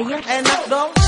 Ayan, enak dong.